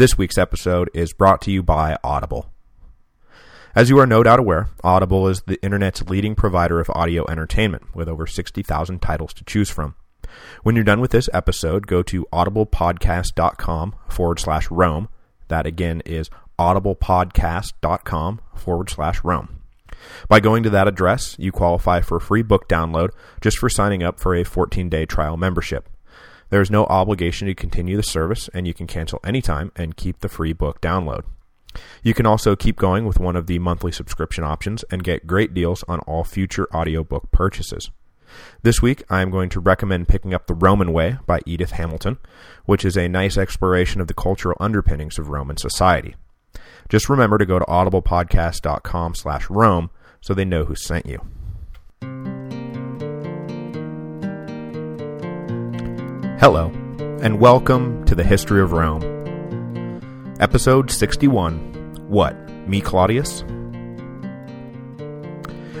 This week's episode is brought to you by Audible. As you are no doubt aware, Audible is the internet's leading provider of audio entertainment, with over 60,000 titles to choose from. When you're done with this episode, go to audiblepodcast.com forward slash Rome. That again is audiblepodcast.com forward slash Rome. By going to that address, you qualify for a free book download just for signing up for a 14-day trial membership. There is no obligation to continue the service, and you can cancel anytime and keep the free book download. You can also keep going with one of the monthly subscription options and get great deals on all future audiobook purchases. This week, I am going to recommend picking up The Roman Way by Edith Hamilton, which is a nice exploration of the cultural underpinnings of Roman society. Just remember to go to audiblepodcast.com slash Rome so they know who sent you. Hello, and welcome to the History of Rome. Episode 61, What, Me Claudius?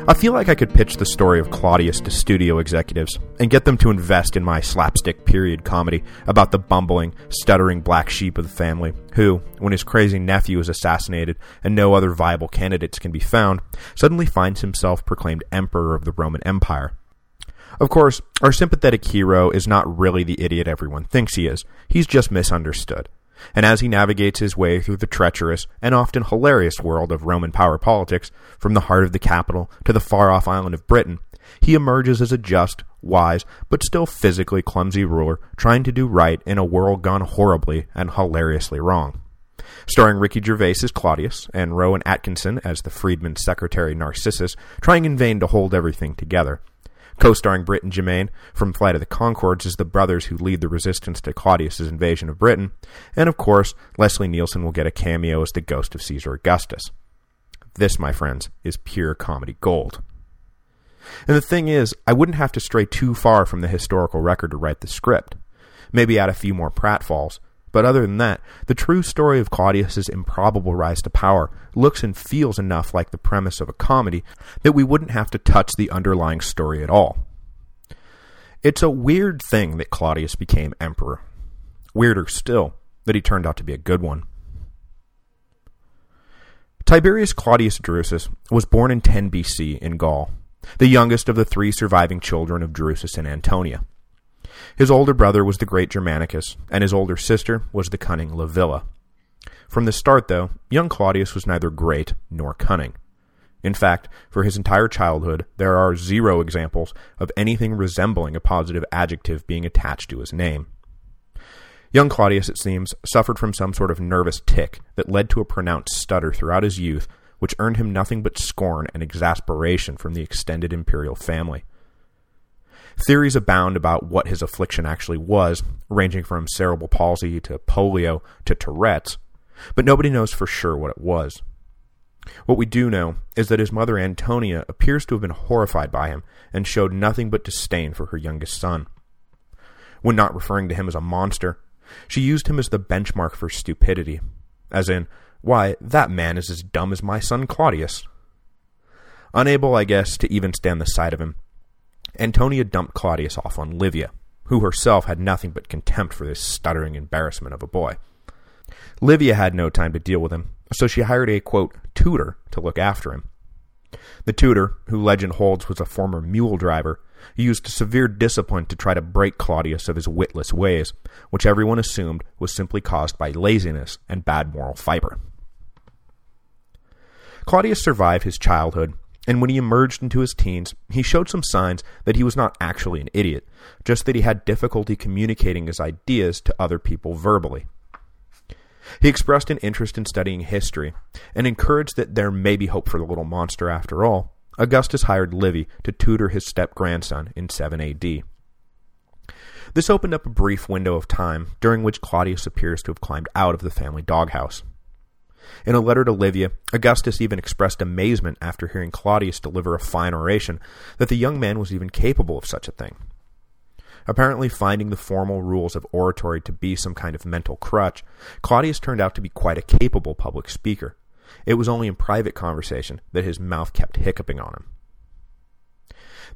I feel like I could pitch the story of Claudius to studio executives and get them to invest in my slapstick period comedy about the bumbling, stuttering black sheep of the family who, when his crazy nephew is assassinated and no other viable candidates can be found, suddenly finds himself proclaimed emperor of the Roman Empire. Of course, our sympathetic hero is not really the idiot everyone thinks he is. He's just misunderstood. And as he navigates his way through the treacherous and often hilarious world of Roman power politics, from the heart of the capital to the far-off island of Britain, he emerges as a just, wise, but still physically clumsy ruler trying to do right in a world gone horribly and hilariously wrong. Starring Ricky Gervais as Claudius and Rowan Atkinson as the freedman's secretary Narcissus, trying in vain to hold everything together, co-starring Bret and Jemaine from Flight of the Conchords as the brothers who lead the resistance to Claudius's invasion of Britain, and of course, Leslie Nielsen will get a cameo as the ghost of Caesar Augustus. This, my friends, is pure comedy gold. And the thing is, I wouldn't have to stray too far from the historical record to write the script. Maybe add a few more pratfalls, but other than that, the true story of Claudius's improbable rise to power looks and feels enough like the premise of a comedy that we wouldn't have to touch the underlying story at all. It's a weird thing that Claudius became emperor. Weirder still, that he turned out to be a good one. Tiberius Claudius Drusus was born in 10 BC in Gaul, the youngest of the three surviving children of Drusus and Antonia. His older brother was the great Germanicus, and his older sister was the cunning Livilla. From the start, though, young Claudius was neither great nor cunning. In fact, for his entire childhood, there are zero examples of anything resembling a positive adjective being attached to his name. Young Claudius, it seems, suffered from some sort of nervous tic that led to a pronounced stutter throughout his youth, which earned him nothing but scorn and exasperation from the extended imperial family. Theories abound about what his affliction actually was, ranging from cerebral palsy to polio to Tourette's, but nobody knows for sure what it was. What we do know is that his mother Antonia appears to have been horrified by him and showed nothing but disdain for her youngest son. When not referring to him as a monster, she used him as the benchmark for stupidity, as in, why, that man is as dumb as my son Claudius. Unable, I guess, to even stand the sight of him, Antonia dumped Claudius off on Livia, who herself had nothing but contempt for this stuttering embarrassment of a boy. Livia had no time to deal with him, so she hired a, quote, tutor to look after him. The tutor, who legend holds was a former mule driver, used severe discipline to try to break Claudius of his witless ways, which everyone assumed was simply caused by laziness and bad moral fiber. Claudius survived his childhood and when he emerged into his teens, he showed some signs that he was not actually an idiot, just that he had difficulty communicating his ideas to other people verbally. He expressed an interest in studying history, and encouraged that there may be hope for the little monster after all. Augustus hired Livy to tutor his step-grandson in 7 AD. This opened up a brief window of time during which Claudius appears to have climbed out of the family doghouse. In a letter to Livia, Augustus even expressed amazement after hearing Claudius deliver a fine oration that the young man was even capable of such a thing. Apparently finding the formal rules of oratory to be some kind of mental crutch, Claudius turned out to be quite a capable public speaker. It was only in private conversation that his mouth kept hiccuping on him.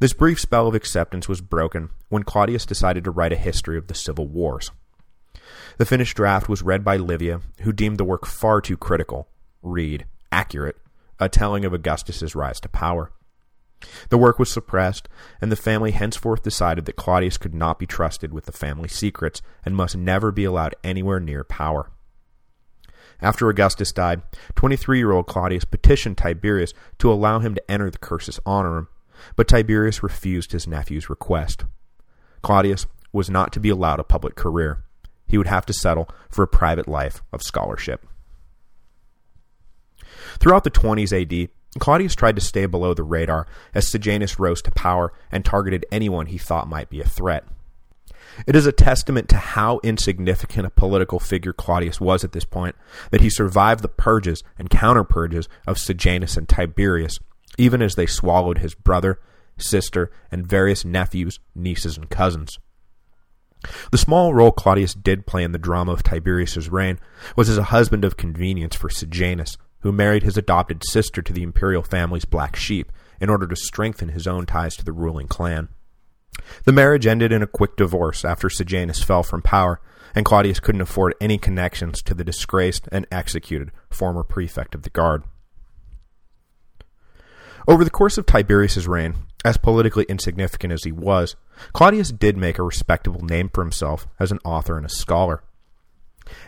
This brief spell of acceptance was broken when Claudius decided to write a history of the civil wars. The finished draft was read by Livia, who deemed the work far too critical, read, accurate, a telling of Augustus's rise to power. The work was suppressed, and the family henceforth decided that Claudius could not be trusted with the family secrets and must never be allowed anywhere near power. After Augustus died, 23-year-old Claudius petitioned Tiberius to allow him to enter the cursus honorum, but Tiberius refused his nephew's request. Claudius was not to be allowed a public career. He would have to settle for a private life of scholarship. Throughout the 20s AD, Claudius tried to stay below the radar as Sejanus rose to power and targeted anyone he thought might be a threat. It is a testament to how insignificant a political figure Claudius was at this point that he survived the purges and counter-purges of Sejanus and Tiberius, even as they swallowed his brother, sister, and various nephews, nieces, and cousins. The small role Claudius did play in the drama of Tiberius's reign was as a husband of convenience for Sejanus, who married his adopted sister to the imperial family's black sheep in order to strengthen his own ties to the ruling clan. The marriage ended in a quick divorce after Sejanus fell from power, and Claudius couldn't afford any connections to the disgraced and executed former prefect of the guard. Over the course of Tiberius's reign, as politically insignificant as he was, Claudius did make a respectable name for himself as an author and a scholar.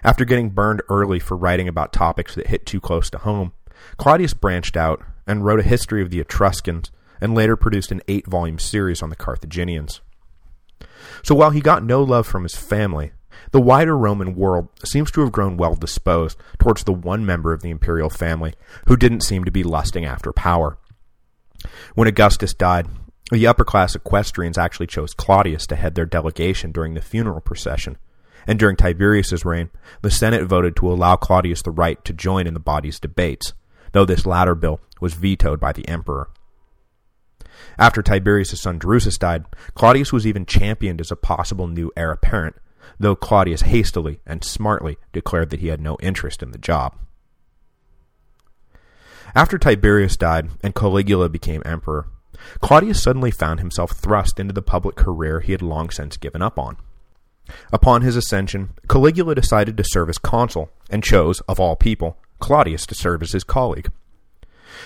After getting burned early for writing about topics that hit too close to home, Claudius branched out and wrote a history of the Etruscans and later produced an eight-volume series on the Carthaginians. So while he got no love from his family, the wider Roman world seems to have grown well disposed towards the one member of the imperial family who didn't seem to be lusting after power. When Augustus died, the upper-class equestrians actually chose Claudius to head their delegation during the funeral procession, and during Tiberius's reign, the Senate voted to allow Claudius the right to join in the body's debates, though this latter bill was vetoed by the emperor. After Tiberius' son Drusus died, Claudius was even championed as a possible new heir apparent, though Claudius hastily and smartly declared that he had no interest in the job. After Tiberius died and Caligula became emperor, Claudius suddenly found himself thrust into the public career he had long since given up on. Upon his ascension, Caligula decided to serve as consul, and chose, of all people, Claudius to serve as his colleague.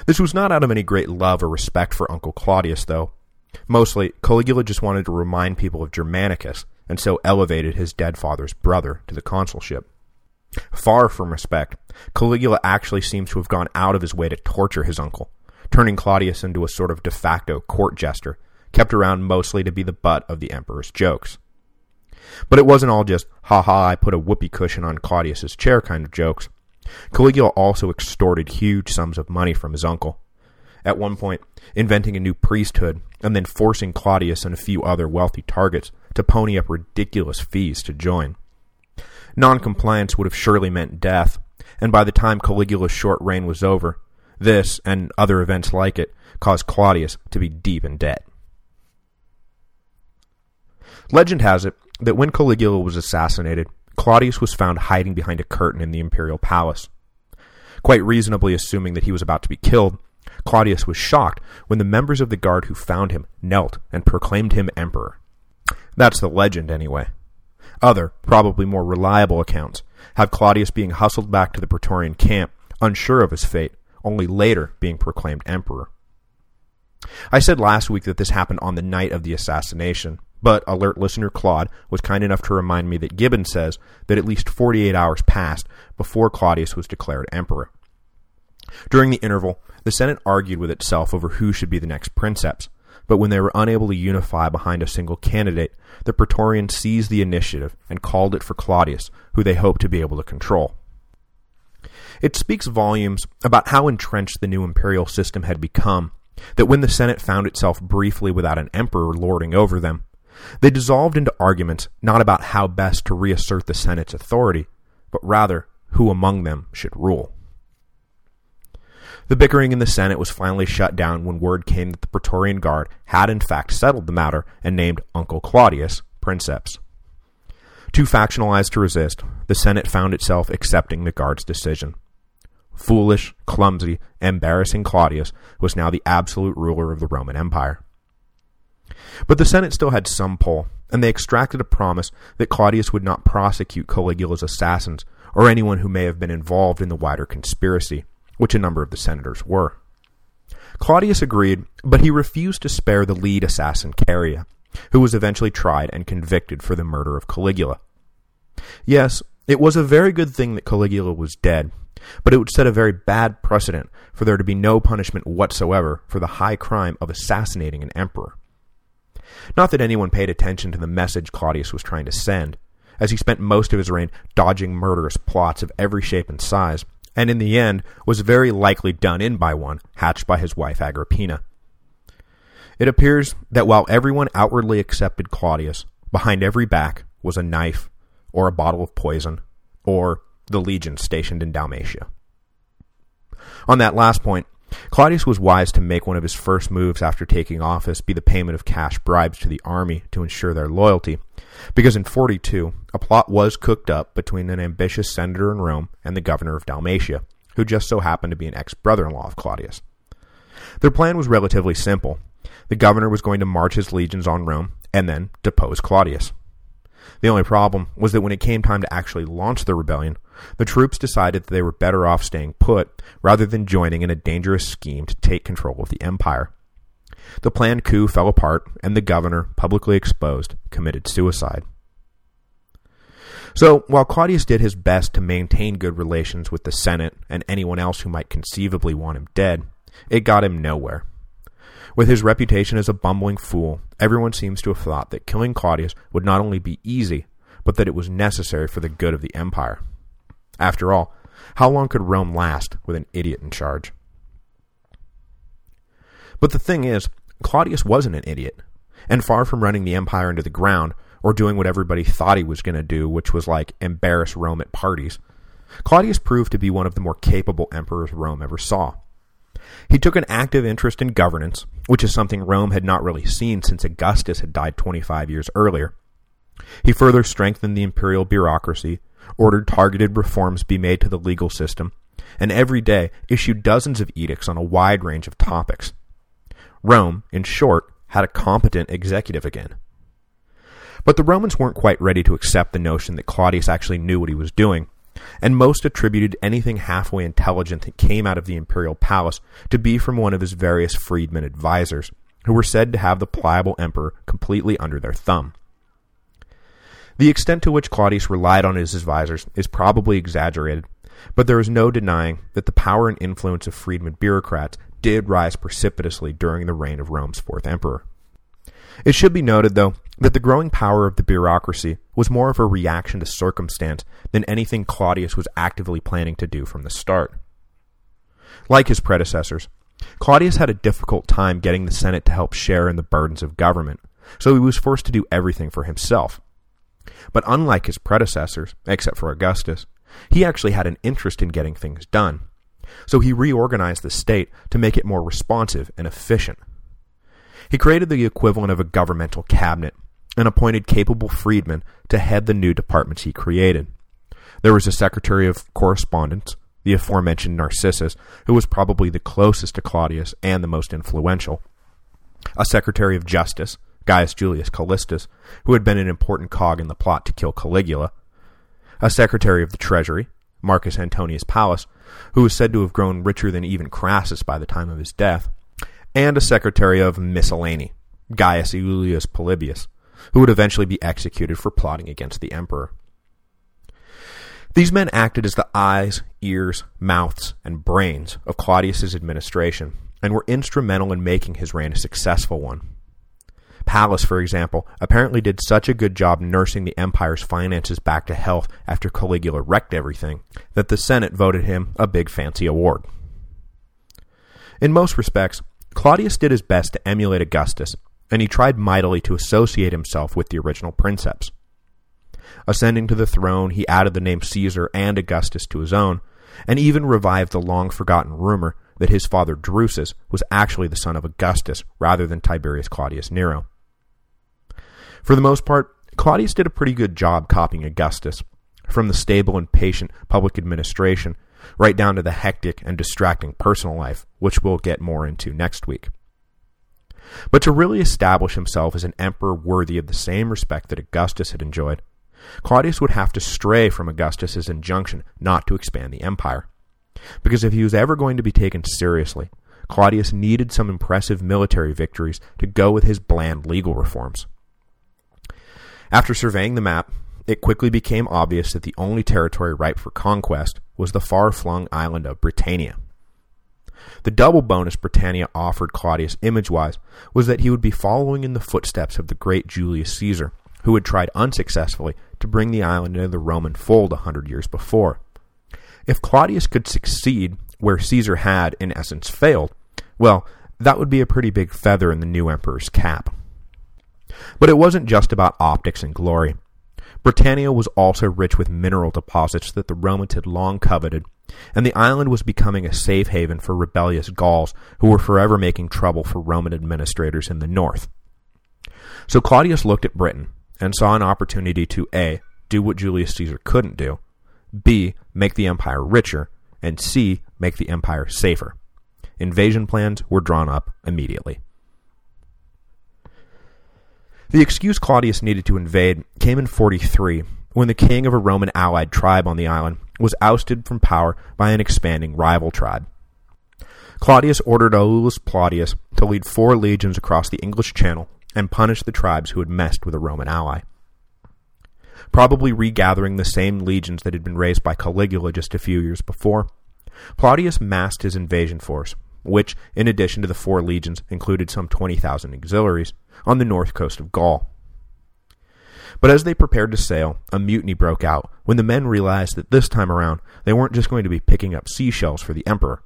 This was not out of any great love or respect for Uncle Claudius, though. Mostly, Caligula just wanted to remind people of Germanicus, and so elevated his dead father's brother to the consulship. Far from respect, Caligula actually seems to have gone out of his way to torture his uncle, turning Claudius into a sort of de facto court jester, kept around mostly to be the butt of the emperor's jokes. But it wasn't all just, ha ha, I put a whoopee cushion on Claudius's chair kind of jokes. Caligula also extorted huge sums of money from his uncle. At one point, inventing a new priesthood, and then forcing Claudius and a few other wealthy targets to pony up ridiculous fees to join. Noncompliance would have surely meant death, and by the time Caligula's short reign was over, this, and other events like it, caused Claudius to be deep in debt. Legend has it that when Caligula was assassinated, Claudius was found hiding behind a curtain in the imperial palace. Quite reasonably assuming that he was about to be killed, Claudius was shocked when the members of the guard who found him knelt and proclaimed him emperor. That's the legend, anyway. Other, probably more reliable accounts, have Claudius being hustled back to the Praetorian camp, unsure of his fate, only later being proclaimed emperor. I said last week that this happened on the night of the assassination, but alert listener Claude was kind enough to remind me that Gibbon says that at least 48 hours passed before Claudius was declared emperor. During the interval, the Senate argued with itself over who should be the next princeps, but when they were unable to unify behind a single candidate, the Praetorians seized the initiative and called it for Claudius, who they hoped to be able to control. It speaks volumes about how entrenched the new imperial system had become, that when the Senate found itself briefly without an emperor lording over them, they dissolved into arguments not about how best to reassert the Senate's authority, but rather who among them should rule. The bickering in the Senate was finally shut down when word came that the Praetorian Guard had in fact settled the matter and named Uncle Claudius princeps. Too factionalized to resist, the Senate found itself accepting the Guard's decision. Foolish, clumsy, embarrassing Claudius was now the absolute ruler of the Roman Empire. But the Senate still had some pull, and they extracted a promise that Claudius would not prosecute Caligula's assassins or anyone who may have been involved in the wider conspiracy, which a number of the senators were. Claudius agreed, but he refused to spare the lead assassin Chaerea, who was eventually tried and convicted for the murder of Caligula. Yes, it was a very good thing that Caligula was dead, but it would set a very bad precedent for there to be no punishment whatsoever for the high crime of assassinating an emperor. Not that anyone paid attention to the message Claudius was trying to send, as he spent most of his reign dodging murderous plots of every shape and size, and in the end was very likely done in by one hatched by his wife Agrippina. It appears that while everyone outwardly accepted Claudius, behind every back was a knife, or a bottle of poison, or the legion stationed in Dalmatia. On that last point, Claudius was wise to make one of his first moves after taking office be the payment of cash bribes to the army to ensure their loyalty, because in 42, a plot was cooked up between an ambitious senator in Rome and the governor of Dalmatia, who just so happened to be an ex-brother-in-law of Claudius. Their plan was relatively simple. The governor was going to march his legions on Rome and then depose Claudius. The only problem was that when it came time to actually launch the rebellion, the troops decided that they were better off staying put rather than joining in a dangerous scheme to take control of the empire. The planned coup fell apart, and the governor, publicly exposed, committed suicide. So, while Claudius did his best to maintain good relations with the Senate and anyone else who might conceivably want him dead, it got him nowhere. With his reputation as a bumbling fool, everyone seems to have thought that killing Claudius would not only be easy, but that it was necessary for the good of the empire. After all, how long could Rome last with an idiot in charge? But the thing is, Claudius wasn't an idiot, and far from running the empire into the ground or doing what everybody thought he was going to do, which was like embarrass Rome at parties, Claudius proved to be one of the more capable emperors Rome ever saw. He took an active interest in governance, which is something Rome had not really seen since Augustus had died 25 years earlier. He further strengthened the imperial bureaucracy, ordered targeted reforms be made to the legal system, and every day issued dozens of edicts on a wide range of topics. Rome, in short, had a competent executive again. But the Romans weren't quite ready to accept the notion that Claudius actually knew what he was doing, and most attributed anything halfway intelligent that came out of the imperial palace to be from one of his various freedmen advisers, who were said to have the pliable emperor completely under their thumb. The extent to which Claudius relied on his advisors is probably exaggerated, but there is no denying that the power and influence of freedmen bureaucrats did rise precipitously during the reign of Rome's fourth emperor. It should be noted, though, that the growing power of the bureaucracy was more of a reaction to circumstance than anything Claudius was actively planning to do from the start. Like his predecessors, Claudius had a difficult time getting the Senate to help share in the burdens of government, so he was forced to do everything for himself. But unlike his predecessors, except for Augustus, he actually had an interest in getting things done. So he reorganized the state to make it more responsive and efficient. He created the equivalent of a governmental cabinet and appointed capable freedmen to head the new departments he created. There was a secretary of correspondence, the aforementioned Narcissus, who was probably the closest to Claudius and the most influential, a secretary of justice, Gaius Julius Callistus, who had been an important cog in the plot to kill Caligula, a secretary of the treasury, Marcus Antonius Pallas, who was said to have grown richer than even Crassus by the time of his death, and a secretary of miscellany, Gaius Iulius Polybius, who would eventually be executed for plotting against the emperor. These men acted as the eyes, ears, mouths, and brains of Claudius's administration, and were instrumental in making his reign a successful one. Pallas, for example, apparently did such a good job nursing the empire's finances back to health after Caligula wrecked everything, that the Senate voted him a big fancy award. In most respects, Claudius did his best to emulate Augustus, and he tried mightily to associate himself with the original princeps. Ascending to the throne, he added the name Caesar and Augustus to his own, and even revived the long-forgotten rumor that his father Drusus was actually the son of Augustus rather than Tiberius Claudius Nero. For the most part, Claudius did a pretty good job copying Augustus, from the stable and patient public administration right down to the hectic and distracting personal life, which we'll get more into next week. But to really establish himself as an emperor worthy of the same respect that Augustus had enjoyed, Claudius would have to stray from Augustus's injunction not to expand the empire. Because if he was ever going to be taken seriously, Claudius needed some impressive military victories to go with his bland legal reforms. After surveying the map, it quickly became obvious that the only territory ripe for conquest was the far-flung island of Britannia. The double bonus Britannia offered Claudius image-wise was that he would be following in the footsteps of the great Julius Caesar, who had tried unsuccessfully to bring the island into the Roman fold a hundred years before. If Claudius could succeed where Caesar had, in essence, failed, well, that would be a pretty big feather in the new emperor's cap. But it wasn't just about optics and glory. Britannia was also rich with mineral deposits that the Romans had long coveted, and the island was becoming a safe haven for rebellious Gauls who were forever making trouble for Roman administrators in the north. So Claudius looked at Britain and saw an opportunity to A. do what Julius Caesar couldn't do, B. make the empire richer, and C. make the empire safer. Invasion plans were drawn up immediately. The excuse Claudius needed to invade came in 43, when the king of a Roman allied tribe on the island was ousted from power by an expanding rival tribe. Claudius ordered Aulus Plautius to lead four legions across the English Channel and punish the tribes who had messed with a Roman ally. Probably regathering the same legions that had been raised by Caligula just a few years before, Plautius massed his invasion force, which, in addition to the four legions, included some 20,000 auxiliaries, on the north coast of Gaul. But as they prepared to sail, a mutiny broke out when the men realized that this time around they weren't just going to be picking up seashells for the emperor.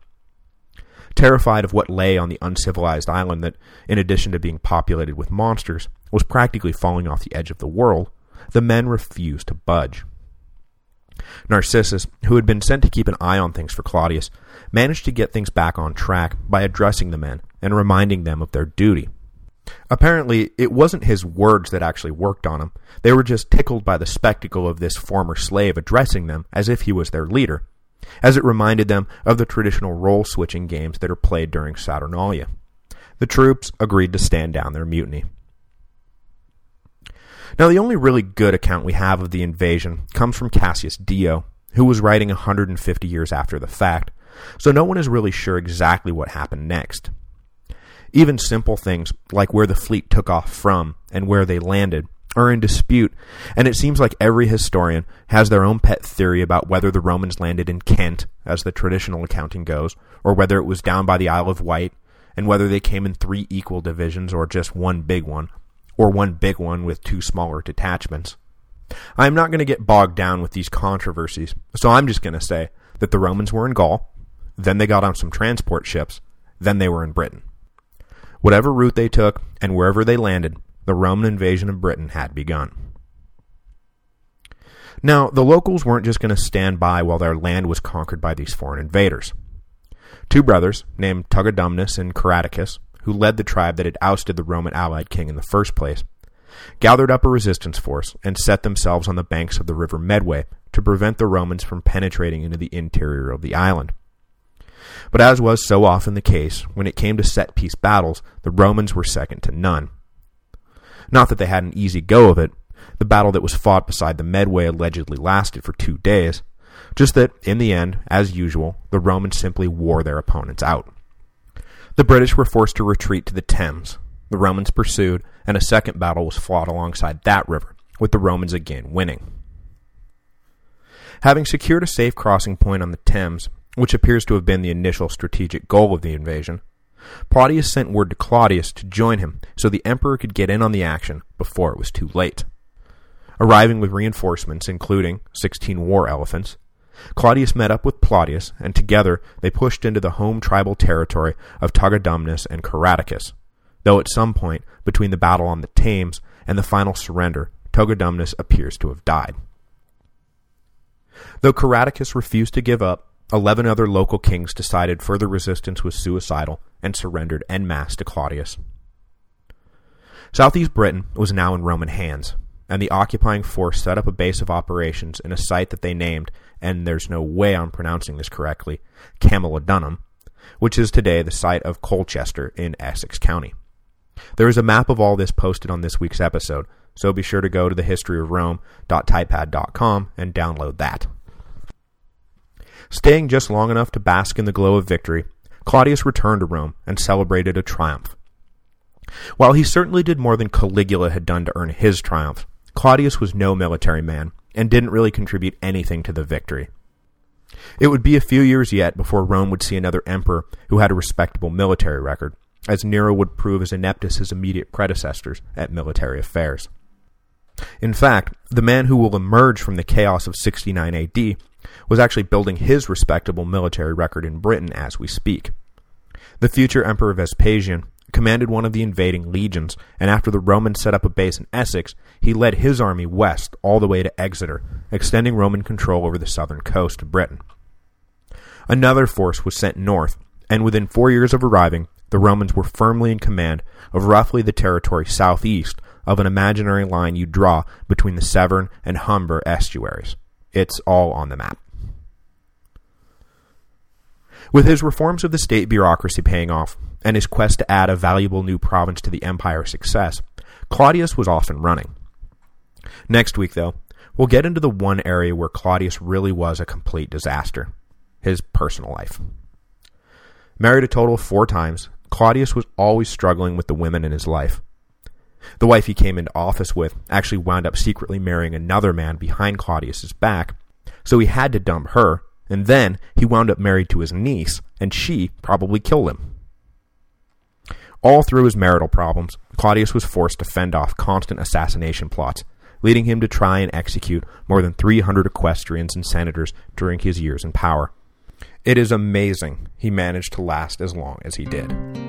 Terrified of what lay on the uncivilized island that, in addition to being populated with monsters, was practically falling off the edge of the world, the men refused to budge. Narcissus, who had been sent to keep an eye on things for Claudius, managed to get things back on track by addressing the men and reminding them of their duty. Apparently, it wasn't his words that actually worked on them. They were just tickled by the spectacle of this former slave addressing them as if he was their leader, as it reminded them of the traditional role-switching games that are played during Saturnalia. The troops agreed to stand down their mutiny. Now, the only really good account we have of the invasion comes from Cassius Dio, who was writing 150 years after the fact, so no one is really sure exactly what happened next. Even simple things like where the fleet took off from and where they landed are in dispute, and it seems like every historian has their own pet theory about whether the Romans landed in Kent, as the traditional accounting goes, or whether it was down by the Isle of Wight, and whether they came in three equal divisions or just one big one, or one big one with two smaller detachments. I'm not going to get bogged down with these controversies, so I'm just going to say that the Romans were in Gaul, then they got on some transport ships, then they were in Britain. Whatever route they took, and wherever they landed, the Roman invasion of Britain had begun. Now, the locals weren't just going to stand by while their land was conquered by these foreign invaders. Two brothers, named Togodumnus and Caratacus, who led the tribe that had ousted the Roman allied king in the first place, gathered up a resistance force and set themselves on the banks of the river Medway to prevent the Romans from penetrating into the interior of the island. But as was so often the case, when it came to set-piece battles, the Romans were second to none. Not that they had an easy go of it. The battle that was fought beside the Medway allegedly lasted for two days. Just that, in the end, as usual, the Romans simply wore their opponents out. The British were forced to retreat to the Thames. The Romans pursued, and a second battle was fought alongside that river, with the Romans again winning. Having secured a safe crossing point on the Thames, which appears to have been the initial strategic goal of the invasion, Plautius sent word to Claudius to join him so the emperor could get in on the action before it was too late. Arriving with reinforcements, including 16 war elephants, Claudius met up with Plautius, and together they pushed into the home tribal territory of Togodumnus and Caratacus, though at some point between the battle on the Thames and the final surrender, Togodumnus appears to have died. Though Caratacus refused to give up, Eleven other local kings decided further resistance was suicidal and surrendered en masse to Claudius. Southeast Britain was now in Roman hands, and the occupying force set up a base of operations in a site that they named, and there's no way I'm pronouncing this correctly, Camulodunum, which is today the site of Colchester in Essex County. There is a map of all this posted on this week's episode, so be sure to go to thehistoryofrome.typepad.com and download that. Staying just long enough to bask in the glow of victory, Claudius returned to Rome and celebrated a triumph. While he certainly did more than Caligula had done to earn his triumph, Claudius was no military man and didn't really contribute anything to the victory. It would be a few years yet before Rome would see another emperor who had a respectable military record, as Nero would prove as inept as his immediate predecessors at military affairs. In fact, the man who will emerge from the chaos of 69 AD was actually building his respectable military record in Britain as we speak. The future Emperor Vespasian commanded one of the invading legions, and after the Romans set up a base in Essex, he led his army west all the way to Exeter, extending Roman control over the southern coast of Britain. Another force was sent north, and within four years of arriving, the Romans were firmly in command of roughly the territory southeast of an imaginary line you draw between the Severn and Humber estuaries. It's all on the map. With his reforms of the state bureaucracy paying off, and his quest to add a valuable new province to the empire's success, Claudius was off and running. Next week, though, we'll get into the one area where Claudius really was a complete disaster, his personal life. Married a total of four times, Claudius was always struggling with the women in his life. The wife he came into office with actually wound up secretly marrying another man behind Claudius's back, so he had to dump her, and then he wound up married to his niece, and she probably killed him. All through his marital problems, Claudius was forced to fend off constant assassination plots, leading him to try and execute more than 300 equestrians and senators during his years in power. It is amazing he managed to last as long as he did.